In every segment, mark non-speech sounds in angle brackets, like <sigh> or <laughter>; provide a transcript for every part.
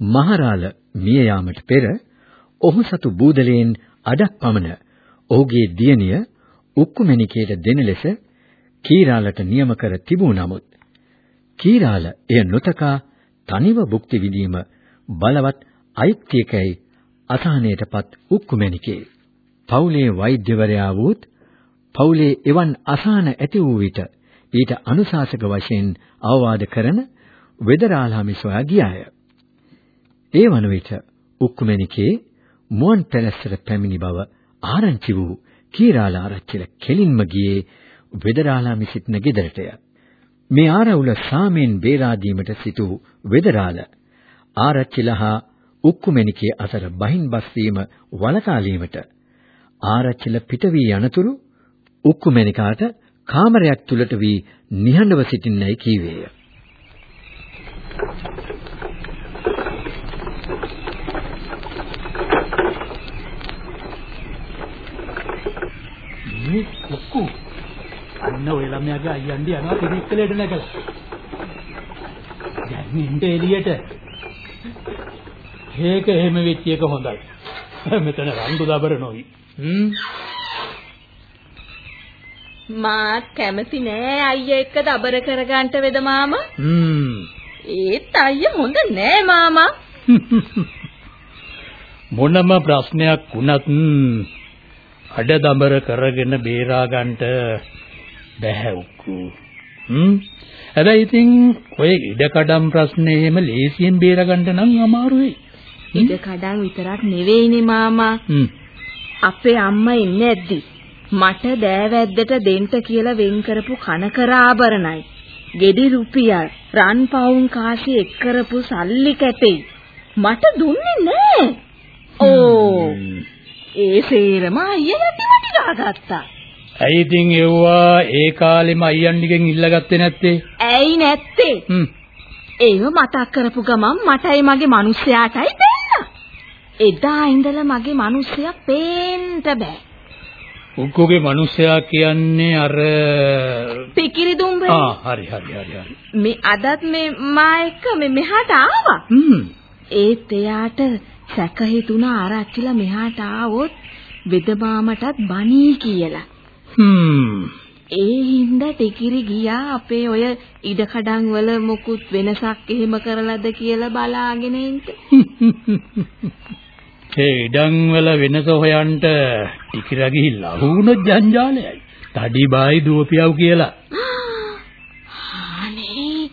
මහරාල මිය යාමට පෙර ඔහු සතු බූදලයෙන් අඩක් පමණ ඔහුගේ දියණිය උක්කුමැණිකේට දෙන ලෙස කීරාලට නියම කර තිබූ නමුත් කීරාල එය නොතකා තනිව භුක්ති විඳීම බලවත් අයිතියකයි අසහනයටපත් උක්කුමැණිකේ පවුලේ වෛද්‍යවරයා වූත් පවුලේ එවන් අසහන ඇති වූ විට ඊට අනුශාසක වශයෙන් අවවාද කරන වෙදරාළාමි සොයා ගියාය. ඒ වන විට උක්කුමැණිකේ මුවන් පැලැස්සට පැමිණි බව ආරංචි වූ කීරාල ආරච්චිල කෙලින්ම ගියේ වෙදරාළාමි සිටින ගෙදරටය. මේ ආරවුල සාමෙන් බේරා දීමට සිටු වෙදරාළ ආරච්චිලහා උක්කුමැණිකේ අතර බහින් බස් වීම වළකාලීමට ආරච්චිල පිට වී යනතුරු උක්කුමැණිකාට කාමරයක් තුලට වී නිහඬව සිටින්නයි කීවේය. මේ කුක්කු අන්න ඔය ළමයාගේ අයියන්ඩි යනවා පිරික්කලයට නැගලා. දැන් ඉන්න එළියට. ඒක එහෙම වෙච්ච එක හොඳයි. මෙතන රණ්ඩු දබර නොවි. හ්ම්. මාත් කැමති නෑ අයියා එක්ක දබර කරගන්න වේද මාමා. හ්ම්. ඒත් අයියා හොඳ නෑ මාමා. <laughs> මොනම ප්‍රශ්නයක් වුණත් අඩ දඹර කරගෙන බේරා ගන්නට බැහැ උක්කු. හ්ම්. හැබැයි ඉතින් ඔය ඉඩකඩම් ප්‍රශ්නේ එහෙම ලේසියෙන් බේරා ගන්න නම් අමාරුයි. ඉඩ කඩන් විතරක් නෙවෙයිනේ මාමා. හ්ම්. අපේ අම්මා ඉන්නේ නැද්දි මට දෑවැද්දට දෙන්න කියලා වෙන් කරපු කනකර ආභරණයි. ගෙඩි රුපියල් රන් පවුන් කාසි එක් කරපු සල්ලි කැටෙයි. මට දුන්නේ නෑ. ඕ ඒ සේරම අයියා යටි ගාගත්තා. ඇයි ඉතින් එව්වා ඒ කාලෙම අයියන්ඩිගෙන් ඉල්ලගත්තේ නැත්තේ? ඇයි නැත්තේ? හ්ම්. ඒව මතක් කරපු ගමන් මටයි මගේ මිනිස්සයාටයි දෙන්න. එදා ඉඳලා මගේ මිනිස්සයා පේන්න බෑ. උක්කුගේ මිනිසයා කියන්නේ අර පිකිරි දුම්බර. ආ හරි හරි හරි හරි. මේ අදත් මේ මා එක්ක මේ මෙහාට ආවා. හ්ම්. ඒත් එයාට සැක හිතුණා ආරච්චිලා මෙහාට ආවොත් වෙදමාමටත් බණී කියලා. හ්ම්. ඒ හින්දා ටිකිරි ගියා අපේ ඔය ඉඩකඩම් වල මොකුත් වෙනසක් එහෙම කරලාද කියලා බලාගෙන ඉන්න. <laughs> ඒ ඉඩම් වල වෙනස හොයන්න ටිකිරා ගිහිල්ලා වුණොත් ජංජාලයයි. තඩි බායි දුවපියව් කියලා. අනේ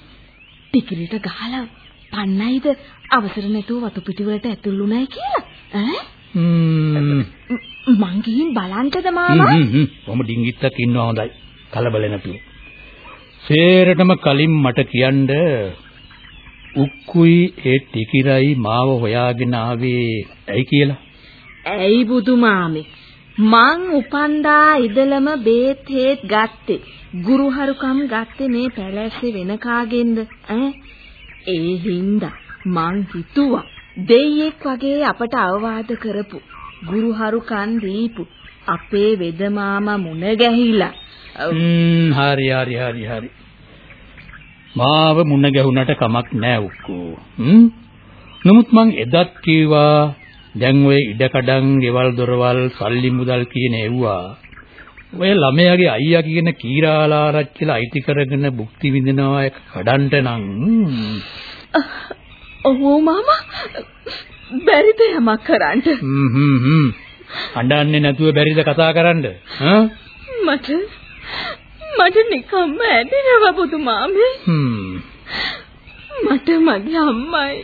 ටිකිරිට ගහලා පන්නයිද අවසර නැතුව වතු පිටි වලට ඇතුළුුණයි කියලා ඈ. මං ගිහින් බලන්නද මාමා හ්ම් හ්ම්. කොහොම ඩිංගිත්තක් ඉන්නවා හොඳයි. කලබල නැතුව. සේරටම කලින් මට කියන්න උක්කුයි ඒ ටිකිරයි මාව හොයාගෙන ආවේ ඇයි කියලා. ඇයි බුදු මාමේ මං උපන්දා ඉදලම බේත් හේත් ගත්තේ ගුරුහරුකම් ගත්තේ මේ පැලැස්සේ වෙන කාගෙන්ද ඈ ඒ හින්දා මං හිතුවා දෙයියෙක් වගේ අපට අවවාද කරපු ගුරුහරුකම් දීපු අපේ වෙදමාමා මුණ ගැහිලා හ්ම් හරි හරි හරි හරි. මාව මුණ ගැහුණට කමක් නෑ උක්කෝ. හ්ම්. නමුත් මං එදත් කීවා දැන් ඔය ඉඩකඩම්, ගෙවල් දොරවල්, සල්ලි මුදල් කියන ඒවා ඔය ළමයාගේ අයියා කියන කීරාලාරච්චිලා අයිති කරගෙන භුක්ති විඳිනවා එක කඩන්ට නම් ඔව් මාමා. බැරිද යමක් කරන්න? හ්ම් හ්ම් අඬන්නේ නැතුව බැරිද කතා කරන්න? මට මට නිකම්ම ඇඬෙනවා පුතුමාමේ හ්ම්. මට මගේ අම්මයි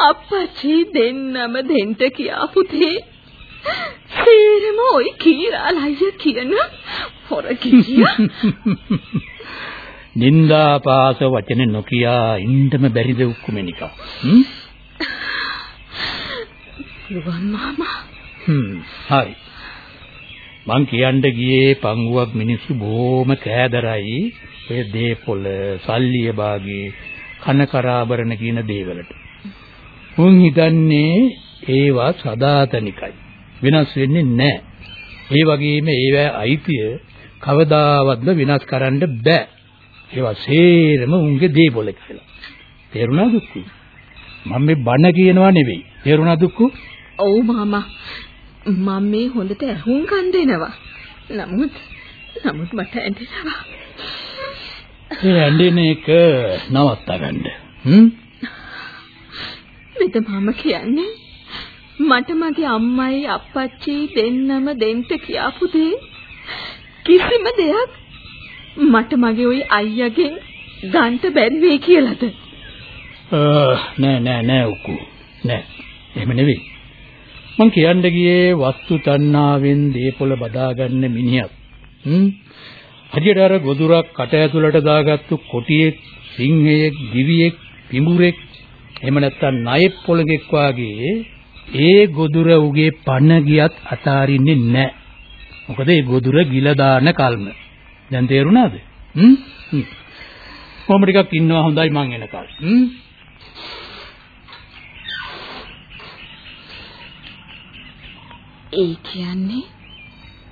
අප්පච්චි දෙන්නම දෙන්න කියා පුතේ සේරම ওই කීරාලය කියන හොර කියා <laughs> නින්දා පාස වචන නොකියා ඉන්නම බැරිද උක්කුමෙනිකා හ්ම් පුළුවන් මාමා. හ්ම් හරි. මං කියන්න ගියේ පංගුවක් මිනිස්සු බොහොම කෑදරයි ඔය දේපොළ, සල්ලිය බාගේ, කන කරාබරණ කියන දේවලට. උන් හිතන්නේ ඒවා සදාතනිකයි. වෙනස් වෙන්නේ නැහැ. ඒ වගේම ඒවැ අයිතිය කවදාවත්ම වෙනස් කරන්න බෑ. ඒවා සේරම උන්ගේ දේපොළ කියලා. තේරුණාද දුක්ඛු? මම මේ බණ කියනවා නෙවෙයි. තේරුණාද දුක්ඛු? ඔව් මාමා. මම මේ හොඳට ඇහුම්කන් දෙනවා. නමුත් නමුත් මට ඇඬෙනවා. ඒ ඇඬෙන එක නවත්තා ගන්න. හ්ම්? මෙත මම කියන්නේ මට මගේ අම්මයි අප්පච්චි දෙන්නම දෙන්න කියාපු දේ කිසිම දෙයක් මට මගේ ওই අයියාගෙන් ගන්න බැරි වෙයි කියලාද? නෑ නෑ නෑ උකු. නෑ. එහෙම නෙවෙයි. මං කියන්න ගියේ වස්තු තණ්හාවෙන් දේපොළ බදාගන්න මිනිහක්. හ්ම්. හදිහට අර ගොදුරක් කට ඇතුළට දාගත්තු කොටියෙක්, සිංහයෙක්, දිවියෙක්, පිඹුරෙක් එහෙම නැත්නම් ණයෙක් පොළගෙක් වාගේ ඒ ගොදුර උගේ පණ ගියත් අතාරින්නේ නැහැ. මොකද ඒ ගොදුර ගිල දාන කල්ම. දැන් තේරුණාද? හ්ම්? කොහොම ටිකක් ඉන්නවා හොඳයි මං එනකල්. හ්ම්? ඒ කියන්නේ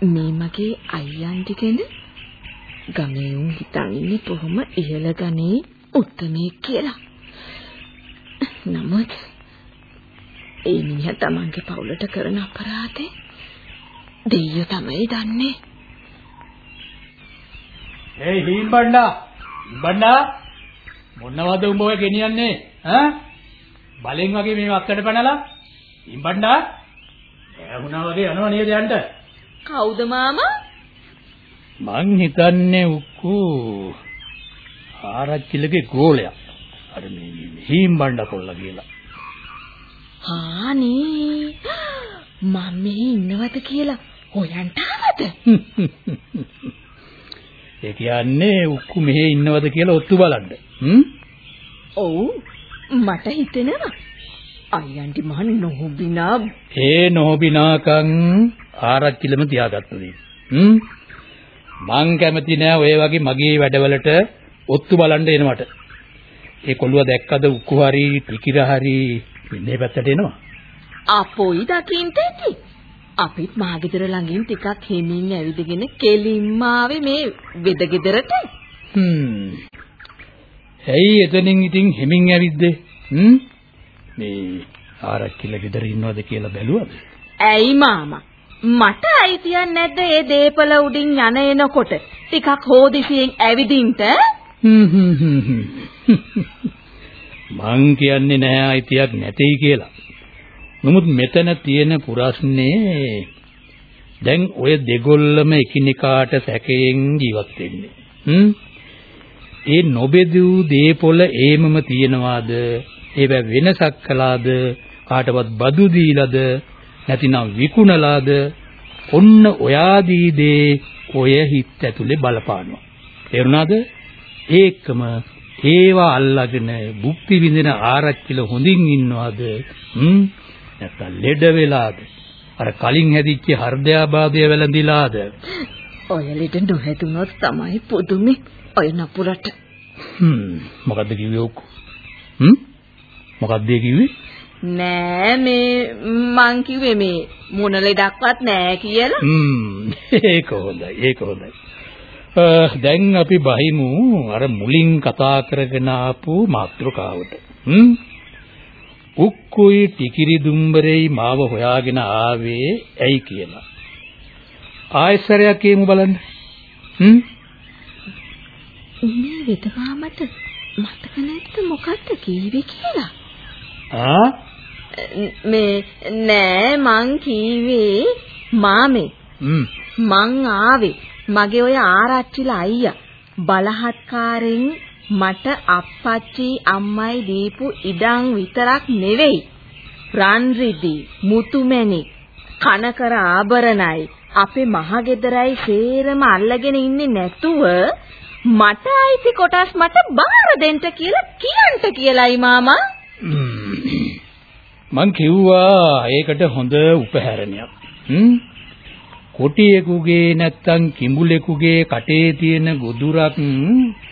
මේ මගේ අයියන්ටි ගැන ගමේ උන් හිතන් ඉන්නේ කොහොම ඉහළ ගනේ උත්තමේ කියලා. නමුත් ඒ මිනිහා තමන්ගේ පවුලට කරන අපරාධේ දෙයියෝ තමයි දන්නේ. ඒ හිම්බණ්ඩා හිම්බණ්ඩා මොනවද උඹ ඔය ගෙනියන්නේ? ඈ? බලෙන් වගේ මේ අත්තට පැනලා හිම්බණ්ඩා ඇහුණා වගේ යනවා නේද යන්න? කවුද මාමා? මං හිතන්නේ උක්කු ආරච්චිලගේ ගෝලයක් අර මේ හිම්බණ්ඩ කොල්ල කියලා. ආනේ. මම මෙහි ඉන්නවද කියලා හොයන්ට ආවද? <laughs> ඒ කියන්නේ උක්කු මෙහෙ ඉන්නවද කියලා ඔත්තු බලන්න. හ්ම්? ඔව් මට හිතෙනවා. අයියන්ටි මහන් නොහොබිනා ඒ නොබිනාකම් ආරච්චිලම තියාගත්තා දී. හ්ම්? මං කැමති නෑ ඔය වගේ මගේ වැඩවලට ඔත්තු බලන්න එනවට. ඒ කොළුව දැක්කද උක්කු හරි ටිකිර හරි මේ පැත්තට එනවා. අපොයි දකින්ට ඇති. අපිත් මාගෙදර ළඟින් ටිකක් හිමින් ඇවිදගෙන කෙලින්ම ආවේ මේ වෙදගෙදරට. හ්ම්. ඇයි එතනින් ඉතින් හෙමින් ඇවිද්දේ? හ්ම්? මේ ආරච්චිල ගෙදර ඉන්නවද කියලා බැලුවද? ඇයි මාමා? මට අයිතියක් නැද්ද මේ දේපල උඩින් යන එනකොට ටිකක් හෝදිසියෙන් ඇවිදින්ට? හ්ම් හ්ම් හ්ම්. මං කියන්නේ නෑ අයිතියක් නැtei කියලා. නමුත් මෙතන තියෙන ප්‍රශ්නේ දැන් ඔය දෙගොල්ලම එකිනෙකාට සැකයෙන් ජීවත් වෙන්නේ. හ්ම්? ඒ නොබෙදූ දේපොළ ඒමම තියනවාද? ඒව වෙනසක් කළාද? කාටවත් බදු දීලාද? නැතිනම් විකුණලාද? ඔන්න ඔයාදී දේ ඔය හිත ඇතුලේ බලපානවා. තේරුණාද? ඒකම ඒවා අල්ලාගෙන භුක්ති විඳින ආරච්චිල හොඳින් ඉන්නවද? හ්ම්? ලෙඩ වෙලාද? අර කලින් හැදිච්ච හෘදයාබාධය වැළඳිලාද? ඔය ලෙඩ නොහැදුනොත් තමයි පුදුමේ ඔය නපුරට. හ්ම් මොකද්ද කිව්වේ ඔක්කො? හ්ම්? මොකද්ද කිව්වේ? නෑ මේ මං කිව්වේ මේ මොන ලෙඩක්වත් නෑ කියලා. හ්ම් <laughs> ඒක හොඳයි ඒක හොඳයි. දැන් අපි බහිමු අර මුලින් කතා කරගෙන ආපු මාතෘකාවට. හ්ම්? උක්කුයි ටිකිරි දුම්බරේයි මාව හොයාගෙන ආවේ ඇයි කියලා. ආයසරයක් කියමු බලන්න. හ්ම්? මේ වෙදමාමට මතක නැද්ද මොකක්ද කීවේ කියලා? ආ? මේ නෑ මං කීවේ මාමේ හ්ම්. මං ආවේ මගේ ඔය ආරච්චිලා අයියා බලහත්කාරෙන් මට අප්පච්චි අම්මයි දීපු ඉඩම් විතරක් නෙවෙයි. රන් රිදි මුතුමැණික් කනකර ආභරණයි. අපේ මහගෙදරයි සේරම අල්ලගෙන ඉන්නේ නැතුව මට අයිති කොටස් මට බාර දෙන්න කියලා කියන්ට කියලයි මාමා. මං කිව්වා ඒකට හොඳ උපහැරණයක්. හ්ම් කොටියෙකුගේ නැත්තම් කිඹුලෙකුගේ කටේ තියෙන ගොදුරක්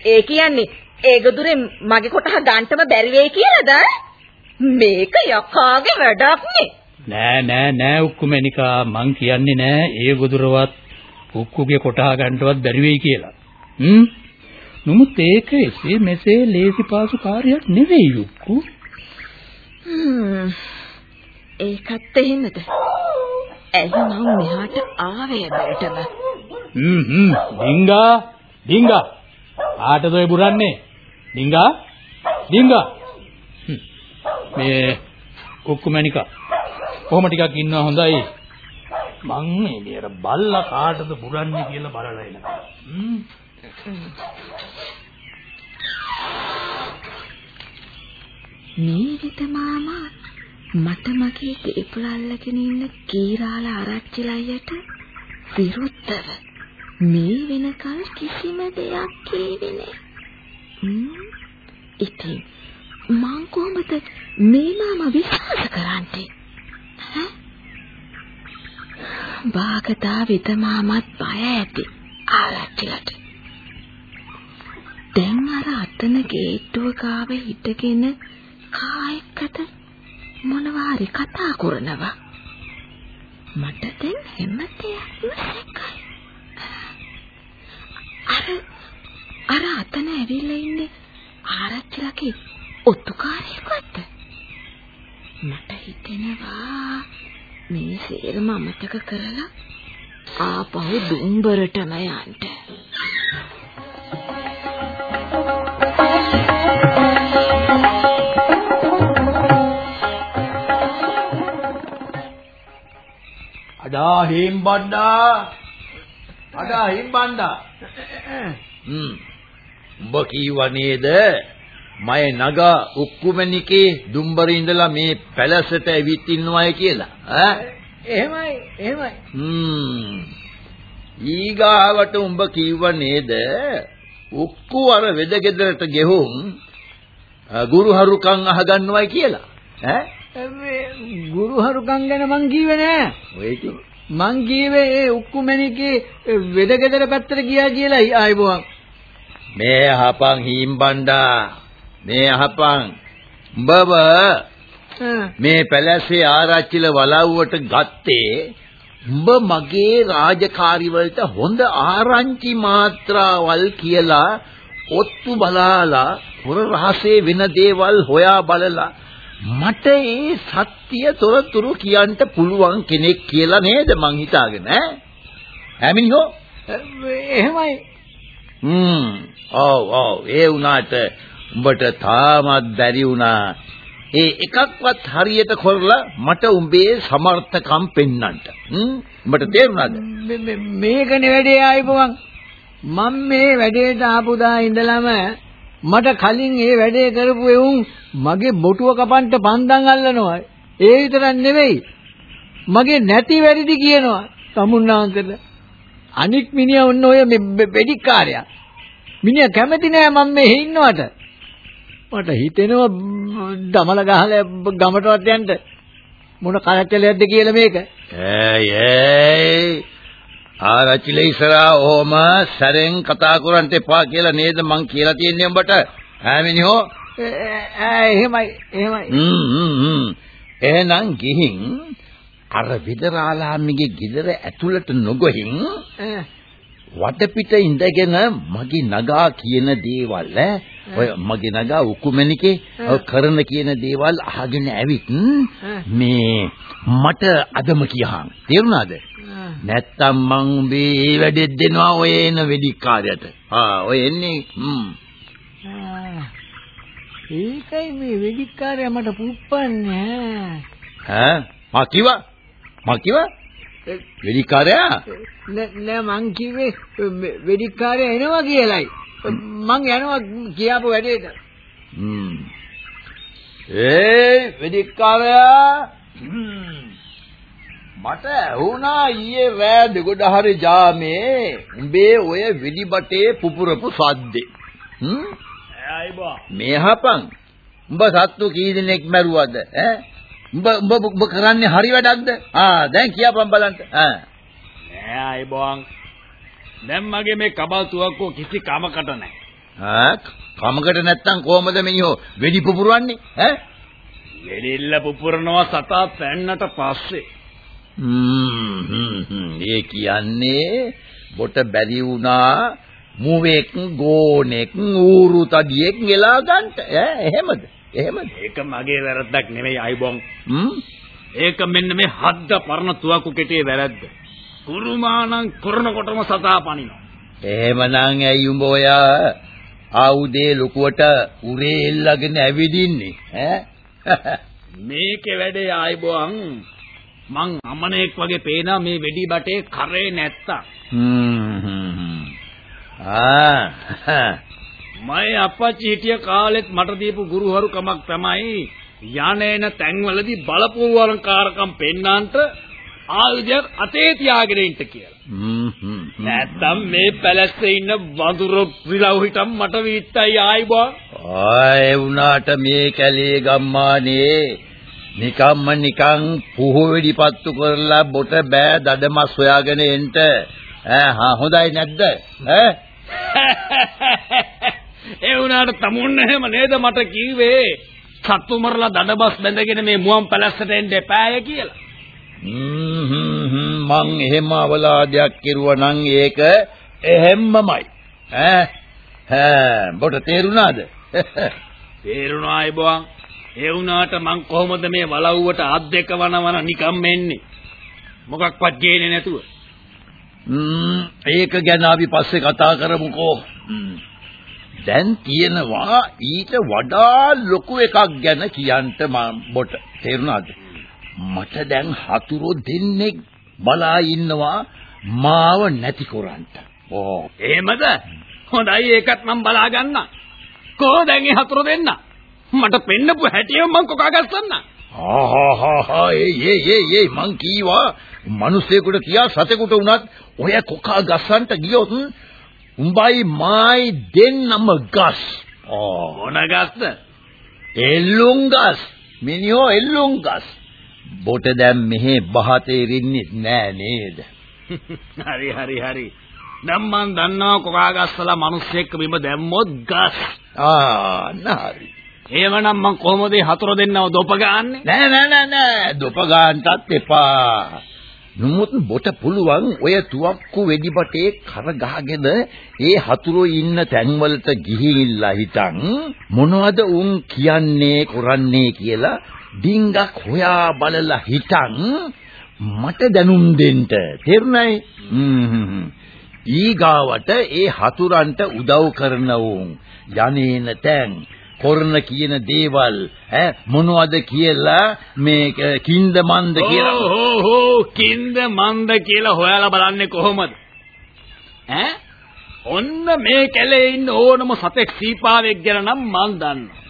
ඒ කියන්නේ ඒ ගොදුරේ මගේ කොටහ ගන්නටම බැරි වෙයි කියලාද? මේක යකාගේ වැඩක් නේ. නෑ නෑ නෑ උක්කුමැනිකා මං කියන්නේ නෑ ඒ ගොදුරවත් උක්කුගේ කොටහ ගන්නටවත් බැරි වෙයි කියලා. හ්ම් නමුත් ඒක එසේ මෙසේ ලේසි පාසු කාර්යයක් නෙවෙයි උක්කු. හ්ම් ඒකත් එහෙමද? ඇයි මං මෙහාට ආවේ බැලටම? හ්ම් හ්ම් ඩිංගා ඩිංගා ආටද ඔය බුරන්නේ ඩිංගා ඩිංගා මේ කුක්කුමැනිකා කොහොම ටිකක් ඉන්නවා හොඳයි. මං මේ මෙර බල්ලා කාටද බුරන්නේ කියලා බලලා එනවා. හ්ම්. නීවිත මාමා මට මගේ දේපල අල්ලගෙන ඉන්න කීරාල ආරච්චිලයට විරුද්ධව. මේ වෙනකල් කිසිම දෙයක් කීවේ නෑ. ඉතින් මං කොහොමද මේ මාමා විශ්වාස කරන්නේ? ඈ? බාගදා විත මාමත් බය ඇති ආරච්චිලට. දැන් අර අතන ගේට්ටුව ගාව හිටගෙන කායකට මොනවාරි කතා කරනවා. මට දැන් හැම දෙයක්ම සැකයි. අර අර අතන ඇවිල්ලා ඉන්නේ ආරච්චිලගේ ඔත්තුකාරයෙක්වත්. මට හිතෙනවා මේ සේරම අමතක කරලා ආපහු දුම්බරටම යන්න. අඩා හේම්බණ්ඩා අඩා හේම්බණ්ඩා හ්ම් උඹ කීවා නේද? මය නගා උක්කුමැණිකේ දුම්බරේ ඉඳලා මේ පැලසට ඇවිත් ඉන්නවයි කියලා. ඈ? එහෙමයි එහෙමයි. හ්ම්. ඊගාවට උඹ කිව්වා නේද? උක්කු අර වෙදගෙදරට ගෙහුම් ගුරුහරුකම් අහගන්නවයි කියලා. ඈ? මේ ගුරුහරුකම් ගැන මං කිව්වේ නෑ. ඔය කිව්ව මං කිව්වේ ඒ උක්කුමැණිකේ වෙදගෙදර පැත්තට ගියා කියලා. ආයිබෝන් මේ අහපන් හීම්බණ්ඩා. මේ අහපන්. උඹව මේ පැලැස්සේ ආරච්චිල වලව්වට ගත්තේ උඹ මගේ රාජකාරි වලට හොඳ ආරංචි මාත්‍රාවල් කියලා ඔත්තු බලාලා හොර රහසේ වෙන දේවල් හොයා බලලා මට ඒ සත්‍ය තොරතුරු කියන්න පුළුවන් කෙනෙක් කියලා නේද මං හිතාගෙන ඈ? ඈමිනිහෝ එහෙමයි. හ්ම් ඔව් ඔව්. ඒ වුණාට උඹට තාමත් බැරි වුණා. ඒ එකක්වත් හරියට කරලා මට උඹේ සමර්ථකම් පෙන්වන්නට හ්ම්? උඹට තේරුණාද? මේකනේ වැඩේ ආයිබෝන් මම මේ වැඩේට ආපු දා ඉඳලම මට කලින් ඒ වැඩේ කරපු එවුන් මගේ බොටුව කපන්න පන්දම් අල්ලනවා. ඒ විතරක් නෙවෙයි. මගේ නැති වැඩිදි කියනවා. සමුන්නාන්තට අනික් මිනිහා ඔන්න ඔය වෙඩික්කාරයා මිනිහා කැමති නෑ මම මේ ඉන්නවට. මට හිතෙනවා දමල ගහලා ගමටවත් යන්න. මොන කරච්චලයක්ද කියලා මේක? ඇයි ඇයි? ආරච්චිල ඉස්සරහා ඕම සැරෙන් කතා කරන්න එපා කියලා නේද මං කියලා තියන්නේ උඹට? ඈ මිනිහෝ? ඈ එහෙමයි එහෙමයි. හ්ම් එහෙනම් ගිහින් අර විදරාලාමිගේ ගෙදර ඇතුළට නොගොහින් වටපිට ඉඳගෙන මගේ නගා කියන දේවල් ඔය මගේ නගා උකුමැණිකේ කරන කියන දේවල් අහගෙන ඇවිත් මේ මට අදම කියහන්. තේරුණාද? නැත්තම් මං මේ වැඩෙත් දෙනවා ඔය එන වෙදිකාරයට ආ ඔය එන්නේ හ්ම්. ඒකයි මේ වෙදිකාරයා මට පුප්පන්නේ ඈ? මා කිව්වා? මා කිව්වා වෙදිකාරයා? නෑ මං කිව්වේ වෙදිකාරයා එනවා කියලයි. මං යනවා කියාපු වැඩේට හ්ම්. ඒ වෙදිකාරයා මට වුණා ඊයේ රෑ දෙගොඩ හරි ජාමේ උඹේ ඔය වෙදිබටේ පුපුරපු සද්දේ. හ්ම්. අයිබෝ මේ හපන් උඹ සත්තු කී දෙනෙක් මැරුවද? ඈ උඹ උඹ උඹ කරන්නේ හරි වැඩක්ද? ආ දැන් කියපන් බලන්න. ආ. නෑ අයබෝන්. දැන් මගේ මේ කබල් තුවක්කෝ කිසි කමකට නෑ. ආ කමකට නැත්තම් කොහමද මිනිහෝ වෙඩි පුපුරවන්නේ? ඈ? වෙඩිල්ල පුපුරනවා සතා පැන්නට පස්සේ. හ්ම් ඒ කියන්නේ බොට බැරි වුණා මුවෙක් ගෝනෙක් ඌරු තඩියෙක් ගෙලා ගන්නට ඈ එහෙමද එහෙමද ඒක මගේ වැරද්දක් නෙමෙයි අයබෝන්. හ්ම් ඒක මෙන්න මේ හද්ද පරණ තුවක්කු කෙටියේ වැරද්ද. කුරුමානම් කරනකොටම සතා පනිනවා. එහෙමනම් ඇයි උඹ ඔය ආයුධේ ලොකුවට උරේ එල්ලගෙන ඇවිදින්නේ ඈ <laughs> මේකේ වැඩේ ආයිබෝන් මං අමනෙක් වගේ පේනා මේ වෙඩි බටේ කරේ නැත්තම්. හ්ම් ආ මම අපච්චි හිටිය කාලෙත් මට දීපු ගුරුහරුකමක් තමයි යන්නේන තැන්වලදී බලපුවරංකාරකම් පෙන්නාන්ට ආයුධයක් අතේ තියාගෙන ඉන්න කියලා. හ්ම් හ්ම් නැත්තම් මේ පැලැස්සේ ඉන්න වඳුර විලව් හිටම් මට විත්තයි ආයිබෝ. ආය වුණාට මේ කැලේ ගම්මානේ නිකම්ම නිකං පුහු වෙඩිපත්තු කරලා බොට බෑ දඩමස් හොයාගෙන එන්න ඈ හා හොඳයි නැද්ද ඈ <laughs> ඒ වුණාට තමුන්න එහෙම නේද මට කිව්වේ සත්තු මරලා දඩබස් බැඳගෙන මේ මුවන් පැලැස්සට එන්න එපාය කියලා. මං එහෙම අවලාදයක් කෙරුවා නම් ඒක එහෙම්මමයි ඈ ඈ බොට තේරුණාද <laughs> තේරුණා අයබෝන්. ඒ වුණාට මං කොහොමද මේ වලව්වට අත් දෙක වනවන නිකම් එන්නේ? මොකක්වත් ගේන්නේ නැතුව. ම්ම් ඒක ගැන අපි පස්සේ කතා කරමුකෝ. ම්ම්. දැන් තියෙනවා ඊට වඩා ලොකු එකක් ගැන කියන්න මම බොට තේරුණාද? මට දැන් හතුරෝ දෙන්නෙක් බලා ඉන්නවා මාව නැති කරන්න. ඕ එහෙමද? හොඳයි ඒකත් මං බලා ගන්න. කොහොමද දැන් ඒ හතුරු දෙන්න? මට පෙන්නපු හැටියෙන් මං කොකා ගස්සන්න. ආහාහා ඒ ඒ ඒ මං කීවා මිනිස්සෙකුට කියා සතෙකුට වුණත් ඔය කොකා ගස්සන්ට ගියොත් උඹයි මායි දෙන්නම ගස්. මොන ගස්ද? එල්ලුම් ගස්. මිනිහෝ එල්ලුම් ගස්. බොට දැන් මෙහෙ බහතේරින්නේ නෑ නේද? <laughs> හරි හරි හරි. දැන් මං දන්නවා කොකා ගස්සලා මිනිස්සෙක් බිම දැම්මොත් ගස්. ආ නාරි. එහෙමනම් මං කොහොමද හතුරු දෙන්නව දොප ගන්නන්නේ? නෑ නෑ නෑ නෑ දොප ගන්නටත් එපා. නමුත් බොට පුළුවන් ඔය තුවක්කු වෙඩිබටේ කර ගහගෙන ඒ හතුරෝ ඉන්න තැන්වලට ගිහිල්ලා හිටන් මොනවද උන් කියන්නේ කරන්නේ කියලා ඩිංගක් හොයා බලලා හිටන් මට දැනුම් දෙන්න. තේරුණයි? හ්ම්. ඊගාවට ඒ හතුරන්ට උදව් කරන උන් යන්නේන තැන් කරන කියන දේවල් ඈ මොනවද කියලා මේ කින්ද මන්ද කියලා හෝ හෝ කින්ද මන්ද කියලා හොයලා බලන්නේ කොහොමද? ඈ? ඔන්න මේ කැලේ ඉන්න ඕනම සතෙක් සීපාවෙක් ගැන නම් මන් දන්නවා.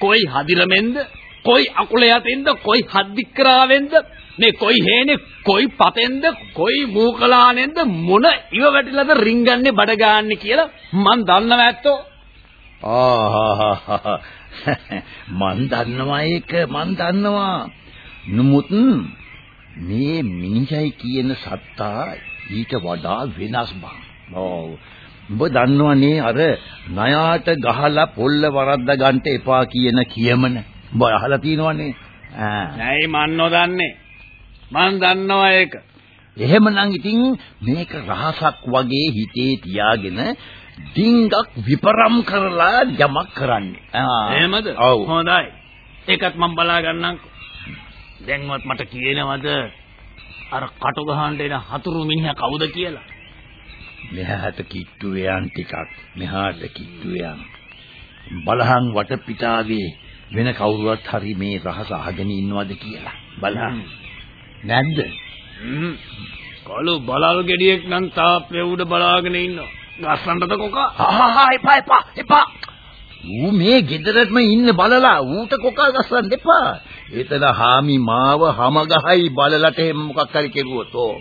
කොයි හදිරමෙන්ද? කොයි අකුල යතින්ද? කොයි හද්දික්‍රාවෙන්ද? මේ කොයි හේනේ කොයි පතෙන්ද කොයි මූකලානෙන්ද මොන ඉව වැටිලාද රින්ගන්නේ බඩ ගාන්නේ කියලා මන් දන්නව ඇත්තෝ ආහා මන් දන්නවා ඒක මන් දන්නවා. නමුත් මේ මිනිහයි කියන සත්තා ඊට වඩා වෙනස් බං ඔව්. ඔබ දන්නවනේ අර ණයාට ගහලා පොල්ල වරද්ද ගන්න එපා කියන කියමන. ඔබ අහලා තියෙනවනේ. නෑ මන් නොදන්නේ? මන් දන්නවා ඒක. එහෙමනම් ඉතින් මේක රහසක් වගේ හිතේ තියාගෙන ඩිංගක් විපරම් කරලා යමක් කරන්නේ. එහෙමද? හොඳයි. ඒකත් මම බලා ගන්නම්කෝ. දැන්වත් මට කියනවද අර කටු ගහන්න එන හතුරු මිනිහා කවුද කියලා? මෙහාට කිට්ටු වේයන් ටිකක් මෙහාට කිට්ටු වේයන් බලහන් වටපිටාවේ වෙන කවුරුවත් හරි මේ රහස අහගෙන ඉන්නවද කියලා බලහන් නැද්ද හ්ම්. කළු බලල් ගෙඩියෙක් නම් තාප්පේ උඩ බලාගෙන ඉන්නවා. ගස්සන්නද කොකා? ආහා එපා එපා එපා ඌ මේ ගෙදරටම ඉන්න බලලා ඌට කොකා ගස්සන්න එපා එතන හාමි මාව හැම ගහයි බලලට එහෙම මොකක් හරි කෙරුවොත් ඕ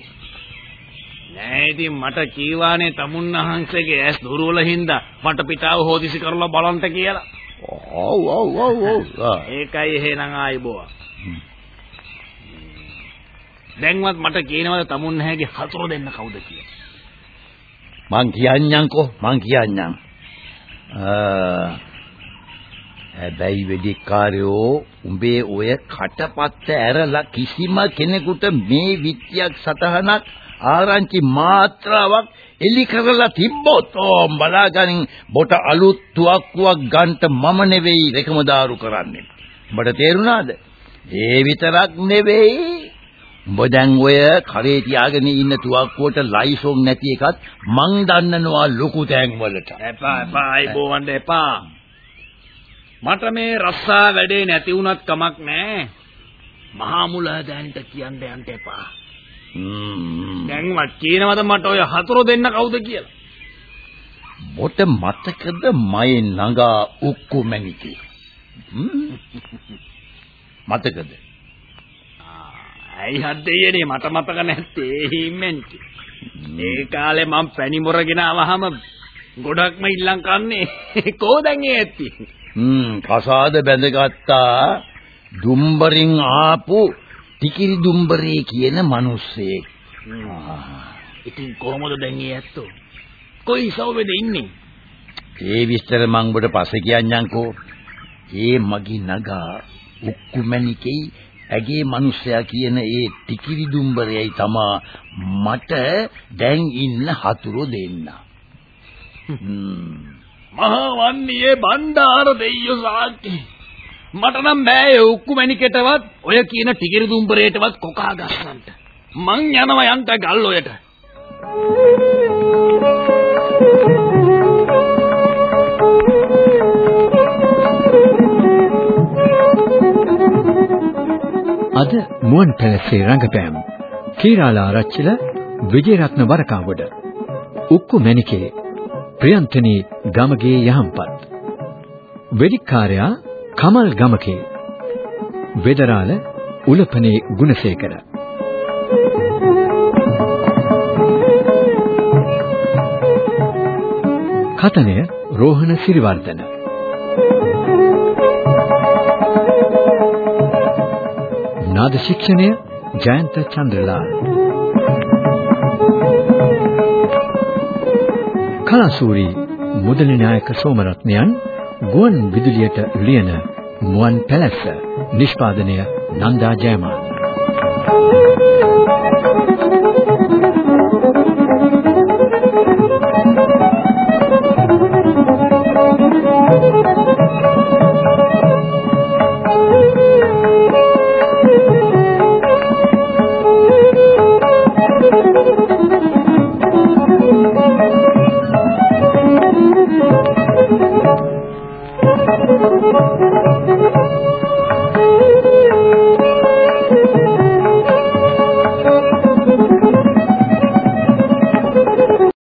නෑ ඉතින් මට කීවානේ තමුන්හන්සේගේ ඇස් දුරවල හින්දා මට පිටාව හොදිසි කරලා බලන්ට කියලා. ඔව් ඔව් ඔව් ඔව් ඒකයි එහෙනම් ආයිබෝවා. දැන්වත් මට කියනවාද තමුන් නැහැගේ හතුරු දෙන්න කවුද කියලා. මං කියන්නම්කෝ මං කියන්නම්. හැබැයි වෙදිකාරයෝ උඹේ ඔය කටපත්ත ඇරලා කිසිම කෙනෙකුට මේ විත්‍යක් සතහනක් ආරංචි මාත්‍රාවක් එලි කරලා තිබ්බොත් ඕම් බලාගනින් බොට අලුත් තුවක්කුවක් ගන්නට මම නෙවෙයි රෙකමදාරු කරන්නේ. උඹට තේරුණාද? ඒ විතරක් නෙවෙයි. උඹ දැන් ඔය කරේ තියාගෙන ඉන්න තුවක්කුවට ලයිසොන් නැති එකත් මං දන්නනවා ලොකු තැන් වලට. එපා එපා අයි බෝවන්න එපා. මට මේ රස්සා වැඩේ නැති වුණත් කමක් නැහැ. මහා මුල දැන්ට කියන්න යන්න එපා. දැන්වත් කියනවද මට ඔය හතුරු දෙන්න කවුද කියලා? මොට මතකද මයේ නගා උක්කු මැණිකේ? මතකද? ඇයි හද්දෙයනේ මට මතක නැත්තේ හිම්මෙන්ට. ඒ කාලේ මං පැණි මොරගෙන ආවහම ගොඩක්ම ඉල්ලන් කන්නේ <laughs> කොහෙන්ද ඇත්ති? හ්ම් කසාද බැඳගත්තා දුම්බරින් ආපු ටිකිරි දුම්බරේ කියන මිනිස්සෙක්. ඉතින් කොහොමද දැන් ඒ ඇත්තෝ? කොයි සෞවේද ඉන්නේ? ඒ විස්තර මං ඔබට පස්සේ කියන්නම්කෝ. ඒ මගි නගා උක්කුමැණිකේ ඇගේ මිනිස්සයා කියන ඒ ටිකිරි දුම්බරයයි තමා මට දැන් ඉන්න හතුරු දෙන්න. මහා වන්නියේ බණ්ඩාර දෙයියෝ සාක්කි. මට නම් බෑ ඒ උක්කු මැණිකටවත් ඔය කියන ටිකිරි දුම්බරේටවත් කොකා ගස්සන්න. මං යනවා යන්ට ගල් ඔයට. අද මුවන් පැලසේ රංගපෑම් කීරාලා ආරච්චිල විජේරත්න වරකාගොඩ උක්කු මැණිකේ ප්‍රියන්තනී ගමගේ යහම්පත්. වෙදිකාර්යා කමල් ගමකේ. වෙදරාල උලපනේ ගුණසේකර. කතනය රෝහණ සිරිවර්ධන. නාද ශික්ෂණය? ජයන්ත චන්ද්‍රලාල්. කලාසූරි මුදලි නායක සෝමරත්නයන් ගුවන් විදුලියට ලියන මුවන් පැලැස්ස නිෂ්පාදනය නන්දා ජයමාන